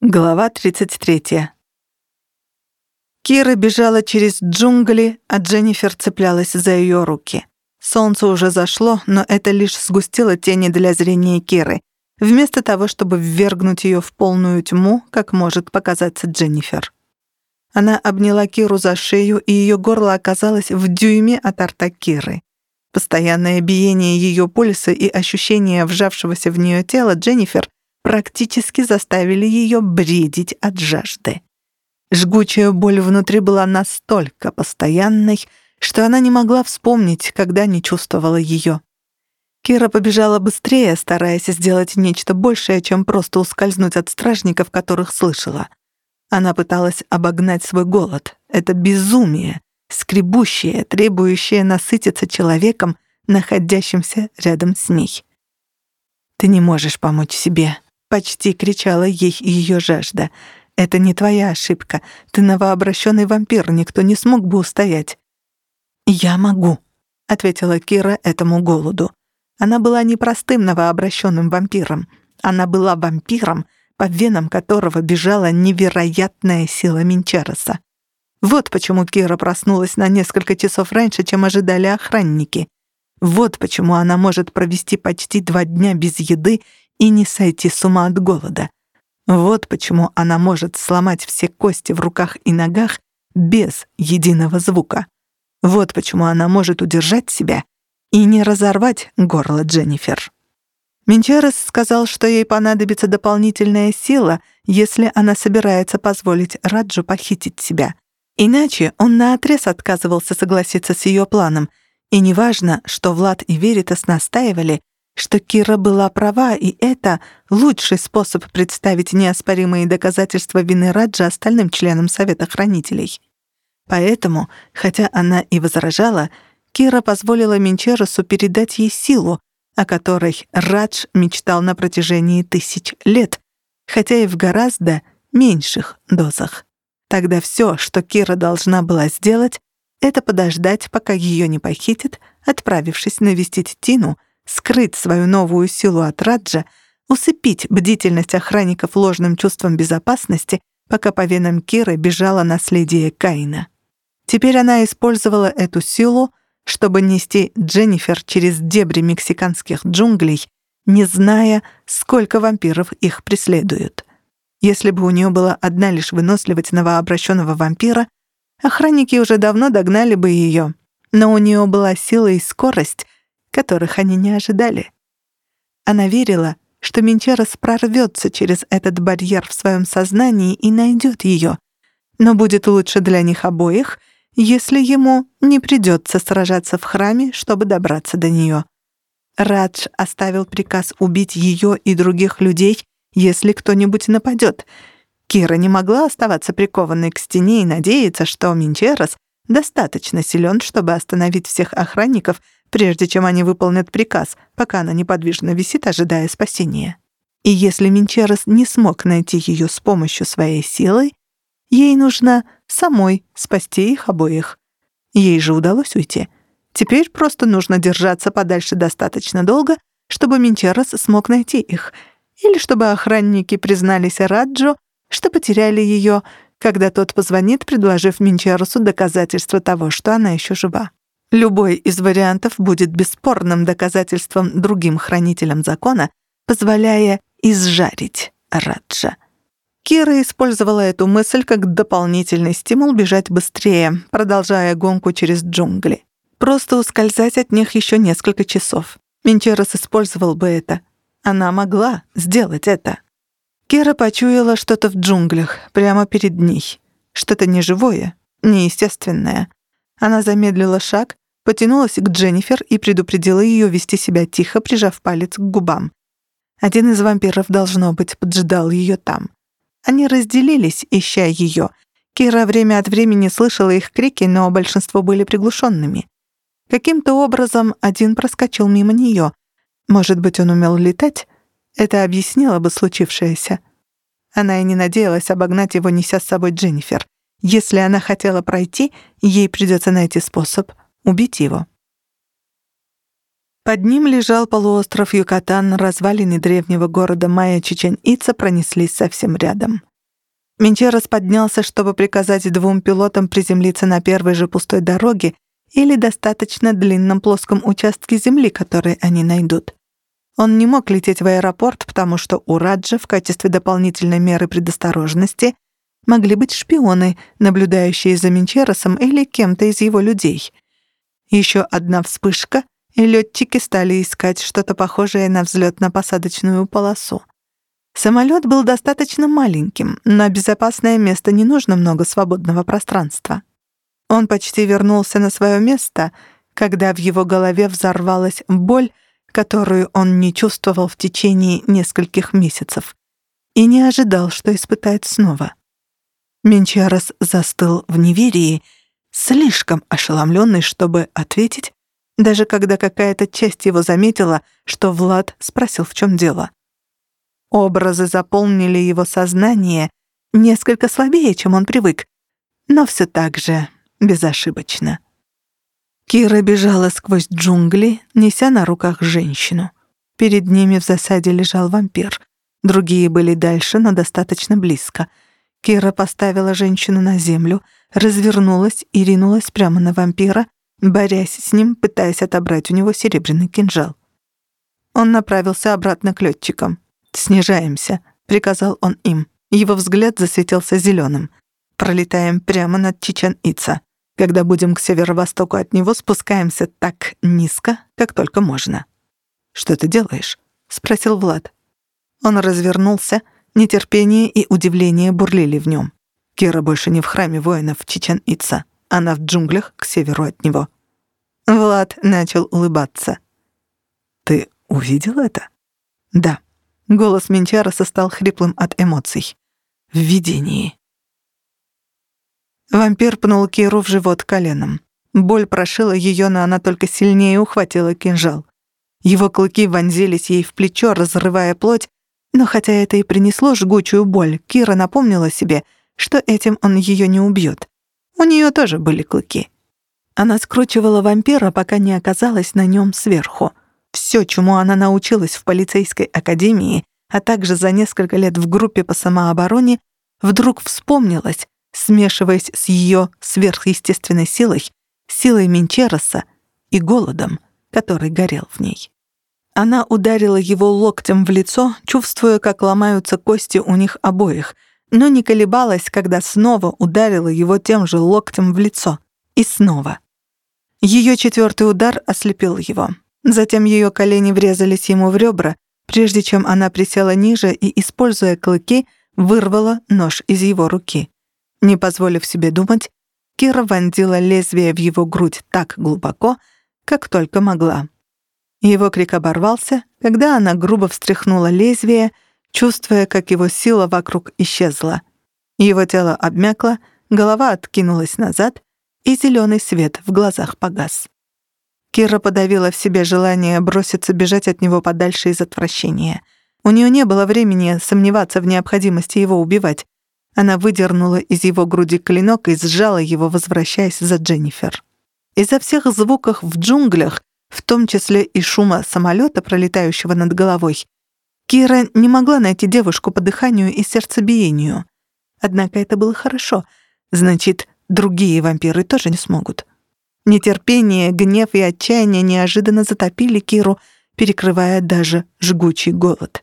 Глава 33. Кира бежала через джунгли, а Дженнифер цеплялась за ее руки. Солнце уже зашло, но это лишь сгустило тени для зрения Киры, вместо того, чтобы ввергнуть ее в полную тьму, как может показаться Дженнифер. Она обняла Киру за шею, и ее горло оказалось в дюйме от рта Киры. Постоянное биение ее пульса и ощущение вжавшегося в нее тела Дженнифер практически заставили ее бредить от жажды. Жгучая боль внутри была настолько постоянной, что она не могла вспомнить, когда не чувствовала ее. Кира побежала быстрее, стараясь сделать нечто большее, чем просто ускользнуть от стражников, которых слышала. Она пыталась обогнать свой голод. Это безумие, скребущее, требующее насытиться человеком, находящимся рядом с ней. «Ты не можешь помочь себе», Почти кричала ей ее жажда. «Это не твоя ошибка. Ты новообращенный вампир, никто не смог бы устоять». «Я могу», — ответила Кира этому голоду. Она была не простым новообращенным вампиром. Она была вампиром, по венам которого бежала невероятная сила Минчароса. Вот почему Кира проснулась на несколько часов раньше, чем ожидали охранники. Вот почему она может провести почти два дня без еды и не сойти с ума от голода. Вот почему она может сломать все кости в руках и ногах без единого звука. Вот почему она может удержать себя и не разорвать горло Дженнифер. Минчерес сказал, что ей понадобится дополнительная сила, если она собирается позволить Раджу похитить себя. Иначе он наотрез отказывался согласиться с ее планом, и неважно, что Влад и Веритас настаивали, что Кира была права, и это лучший способ представить неоспоримые доказательства вины Раджа остальным членам Совета Хранителей. Поэтому, хотя она и возражала, Кира позволила Минчеросу передать ей силу, о которой Радж мечтал на протяжении тысяч лет, хотя и в гораздо меньших дозах. Тогда все, что Кира должна была сделать, это подождать, пока ее не похитят, отправившись навестить Тину — скрыть свою новую силу от Раджа, усыпить бдительность охранников ложным чувством безопасности, пока по венам Киры бежало наследие Каина. Теперь она использовала эту силу, чтобы нести Дженнифер через дебри мексиканских джунглей, не зная, сколько вампиров их преследуют. Если бы у нее была одна лишь выносливость новообращенного вампира, охранники уже давно догнали бы ее. Но у нее была сила и скорость, которых они не ожидали. Она верила, что Менчерос прорвется через этот барьер в своем сознании и найдет ее, но будет лучше для них обоих, если ему не придется сражаться в храме, чтобы добраться до нее. Радж оставил приказ убить ее и других людей, если кто-нибудь нападет. Кира не могла оставаться прикованной к стене и надеяться, что Минчерос достаточно силен, чтобы остановить всех охранников — прежде чем они выполнят приказ, пока она неподвижно висит, ожидая спасения. И если Минчерос не смог найти ее с помощью своей силы, ей нужно самой спасти их обоих. Ей же удалось уйти. Теперь просто нужно держаться подальше достаточно долго, чтобы Минчерос смог найти их, или чтобы охранники признались Раджо, что потеряли ее, когда тот позвонит, предложив Минчеросу доказательства того, что она еще жива. Любой из вариантов будет бесспорным доказательством другим хранителям закона, позволяя изжарить Раджа. Кира использовала эту мысль как дополнительный стимул бежать быстрее, продолжая гонку через джунгли. Просто ускользать от них еще несколько часов. Менчерос использовал бы это. Она могла сделать это. Кира почуяла что-то в джунглях, прямо перед ней. Что-то неживое, неестественное. Она замедлила шаг, потянулась к Дженнифер и предупредила ее вести себя тихо, прижав палец к губам. Один из вампиров, должно быть, поджидал ее там. Они разделились, ища ее. Кира время от времени слышала их крики, но большинство были приглушенными. Каким-то образом один проскочил мимо нее. Может быть, он умел летать? Это объяснило бы случившееся. Она и не надеялась обогнать его, неся с собой Дженнифер. Если она хотела пройти, ей придется найти способ убить его. Под ним лежал полуостров Юкатан, развалины древнего города Майя Чечен-Ица пронеслись совсем рядом. Менчерос поднялся, чтобы приказать двум пилотам приземлиться на первой же пустой дороге или достаточно длинном плоском участке земли, который они найдут. Он не мог лететь в аэропорт, потому что у Раджа в качестве дополнительной меры предосторожности могли быть шпионы, наблюдающие за Менчеросом или кем-то из его людей. Еще одна вспышка, и летчики стали искать что-то похожее на взлетно-посадочную полосу. Самолет был достаточно маленьким, на безопасное место не нужно много свободного пространства. Он почти вернулся на свое место, когда в его голове взорвалась боль, которую он не чувствовал в течение нескольких месяцев, и не ожидал, что испытает снова. Менчарос застыл в неверии, слишком ошеломленный, чтобы ответить, даже когда какая-то часть его заметила, что Влад спросил, в чем дело. Образы заполнили его сознание несколько слабее, чем он привык, но все так же безошибочно. Кира бежала сквозь джунгли, неся на руках женщину. Перед ними в засаде лежал вампир. Другие были дальше, но достаточно близко. Кира поставила женщину на землю, развернулась и ринулась прямо на вампира, борясь с ним, пытаясь отобрать у него серебряный кинжал. Он направился обратно к летчикам. «Снижаемся», — приказал он им. Его взгляд засветился зеленым. «Пролетаем прямо над Чичен-Ица. Когда будем к северо-востоку от него, спускаемся так низко, как только можно». «Что ты делаешь?» — спросил Влад. Он развернулся, нетерпение и удивление бурлили в нем. Кира больше не в храме воинов Чичен-Ица. Она в джунглях к северу от него. Влад начал улыбаться. «Ты увидел это?» «Да». Голос Менчароса стал хриплым от эмоций. «В видении». Вампир пнул Киру в живот коленом. Боль прошила ее, но она только сильнее ухватила кинжал. Его клыки вонзились ей в плечо, разрывая плоть, но хотя это и принесло жгучую боль, Кира напомнила себе, что этим он ее не убьет. У нее тоже были клыки. Она скручивала вампира, пока не оказалась на нем сверху. Все, чему она научилась в полицейской академии, а также за несколько лет в группе по самообороне, вдруг вспомнилось, смешиваясь с ее сверхъестественной силой, силой Менчероса и голодом, который горел в ней. Она ударила его локтем в лицо, чувствуя, как ломаются кости у них обоих, но не колебалась, когда снова ударила его тем же локтем в лицо. И снова. Ее четвертый удар ослепил его. Затем ее колени врезались ему в ребра, прежде чем она присела ниже и, используя клыки, вырвала нож из его руки. Не позволив себе думать, Кира вонзила лезвие в его грудь так глубоко, как только могла. Его крик оборвался, когда она грубо встряхнула лезвие, чувствуя, как его сила вокруг исчезла. Его тело обмякло, голова откинулась назад, и зеленый свет в глазах погас. Кира подавила в себе желание броситься бежать от него подальше из отвращения. У нее не было времени сомневаться в необходимости его убивать. Она выдернула из его груди клинок и сжала его, возвращаясь за Дженнифер. Из-за всех звуков в джунглях, в том числе и шума самолета, пролетающего над головой, Кира не могла найти девушку по дыханию и сердцебиению. Однако это было хорошо. Значит, другие вампиры тоже не смогут. Нетерпение, гнев и отчаяние неожиданно затопили Киру, перекрывая даже жгучий голод.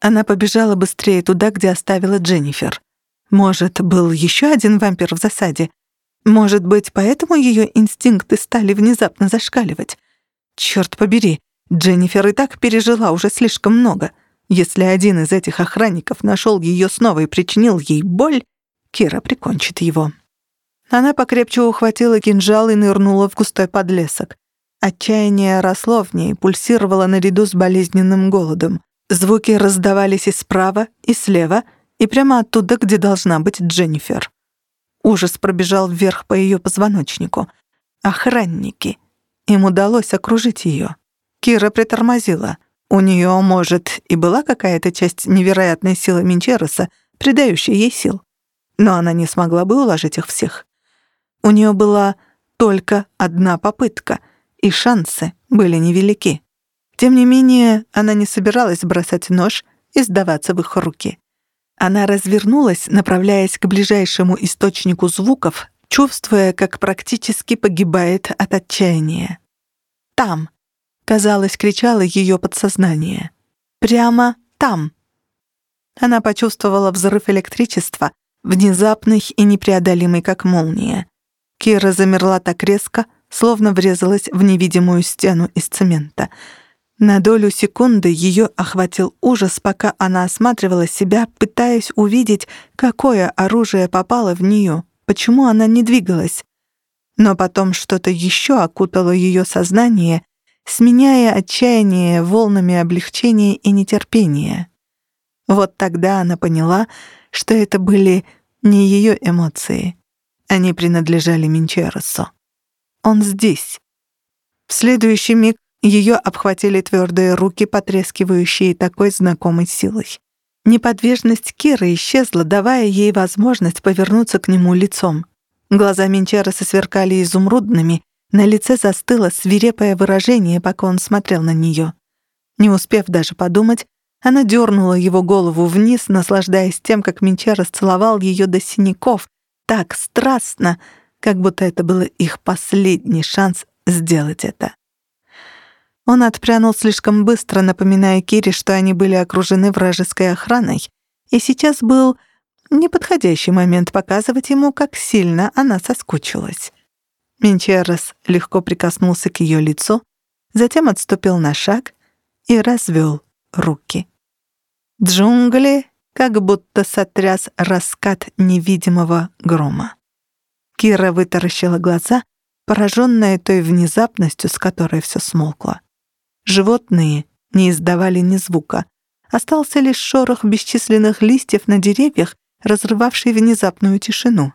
Она побежала быстрее туда, где оставила Дженнифер. Может, был еще один вампир в засаде? Может быть, поэтому ее инстинкты стали внезапно зашкаливать? Черт побери, Дженнифер и так пережила уже слишком много. Если один из этих охранников нашел ее снова и причинил ей боль, Кира прикончит его. Она покрепче ухватила кинжал и нырнула в густой подлесок. Отчаяние росло в ней, пульсировало наряду с болезненным голодом. Звуки раздавались и справа, и слева, и прямо оттуда, где должна быть Дженнифер. Ужас пробежал вверх по ее позвоночнику. Охранники. Им удалось окружить ее. Кира притормозила. У нее, может, и была какая-то часть невероятной силы Минчероса, придающая ей сил. Но она не смогла бы уложить их всех. У нее была только одна попытка, и шансы были невелики. Тем не менее, она не собиралась бросать нож и сдаваться в их руки. Она развернулась, направляясь к ближайшему источнику звуков, чувствуя, как практически погибает от отчаяния. «Там!» — казалось, кричало ее подсознание. «Прямо там!» Она почувствовала взрыв электричества, внезапный и непреодолимый, как молния. Кира замерла так резко, словно врезалась в невидимую стену из цемента — на долю секунды ее охватил ужас, пока она осматривала себя, пытаясь увидеть, какое оружие попало в нее, почему она не двигалась. Но потом что-то еще окутало ее сознание, сменяя отчаяние волнами облегчения и нетерпения. Вот тогда она поняла, что это были не ее эмоции. Они принадлежали Минчеросу. Он здесь. В следующий миг ее обхватили твердые руки, потрескивающие такой знакомой силой. Неподвижность Киры исчезла, давая ей возможность повернуться к нему лицом. Глаза Минчероса сверкали изумрудными, на лице застыло свирепое выражение, пока он смотрел на нее. Не успев даже подумать, она дернула его голову вниз, наслаждаясь тем, как Минчерос целовал ее до синяков, так страстно, как будто это был их последний шанс сделать это. Он отпрянул слишком быстро, напоминая Кире, что они были окружены вражеской охраной, и сейчас был неподходящий момент показывать ему, как сильно она соскучилась. Менчерос легко прикоснулся к ее лицу, затем отступил на шаг и развел руки. Джунгли как будто сотряс раскат невидимого грома. Кира вытаращила глаза, пораженная той внезапностью, с которой все смолкло. Животные не издавали ни звука. Остался лишь шорох бесчисленных листьев на деревьях, разрывавший внезапную тишину.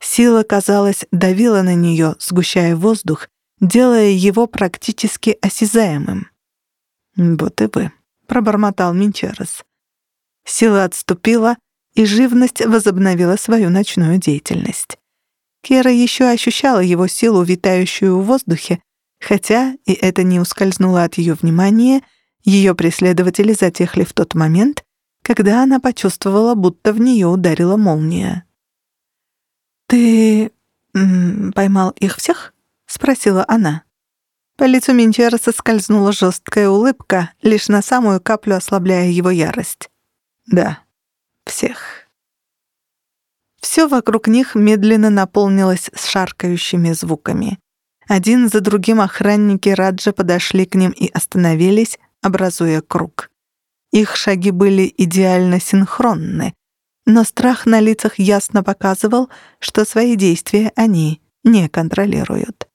Сила, казалось, давила на нее, сгущая воздух, делая его практически осязаемым. «Вот и вы», — пробормотал Минчерес. Сила отступила, и живность возобновила свою ночную деятельность. Кера еще ощущала его силу, витающую в воздухе, Хотя, и это не ускользнуло от ее внимания, ее преследователи затихли в тот момент, когда она почувствовала, будто в нее ударила молния. «Ты м -м, поймал их всех?» — спросила она. По лицу Минчера соскользнула жесткая улыбка, лишь на самую каплю ослабляя его ярость. «Да, всех». Все вокруг них медленно наполнилось шаркающими звуками. Один за другим охранники Раджа подошли к ним и остановились, образуя круг. Их шаги были идеально синхронны, но страх на лицах ясно показывал, что свои действия они не контролируют.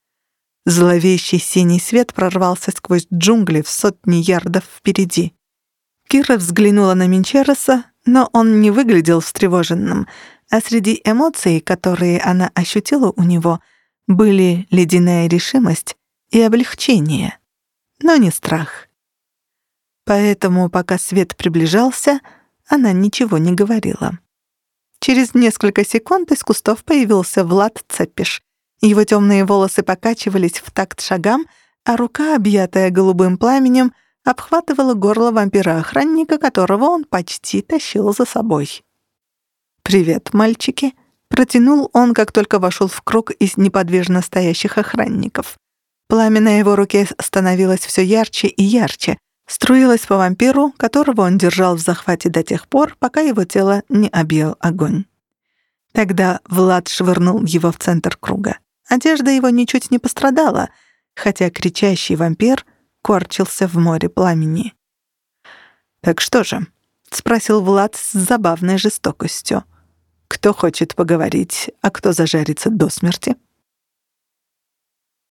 Зловещий синий свет прорвался сквозь джунгли в сотни ярдов впереди. Кира взглянула на Минчероса, но он не выглядел встревоженным, а среди эмоций, которые она ощутила у него — были ледяная решимость и облегчение, но не страх. Поэтому, пока свет приближался, она ничего не говорила. Через несколько секунд из кустов появился Влад Цепиш. Его темные волосы покачивались в такт шагам, а рука, объятая голубым пламенем, обхватывала горло вампира-охранника, которого он почти тащил за собой. «Привет, мальчики», Протянул он, как только вошел в круг из неподвижно стоящих охранников. Пламя на его руке становилось все ярче и ярче, струилось по вампиру, которого он держал в захвате до тех пор, пока его тело не объел огонь. Тогда Влад швырнул его в центр круга. Одежда его ничуть не пострадала, хотя кричащий вампир корчился в море пламени. «Так что же?» — спросил Влад с забавной жестокостью. Кто хочет поговорить, а кто зажарится до смерти?»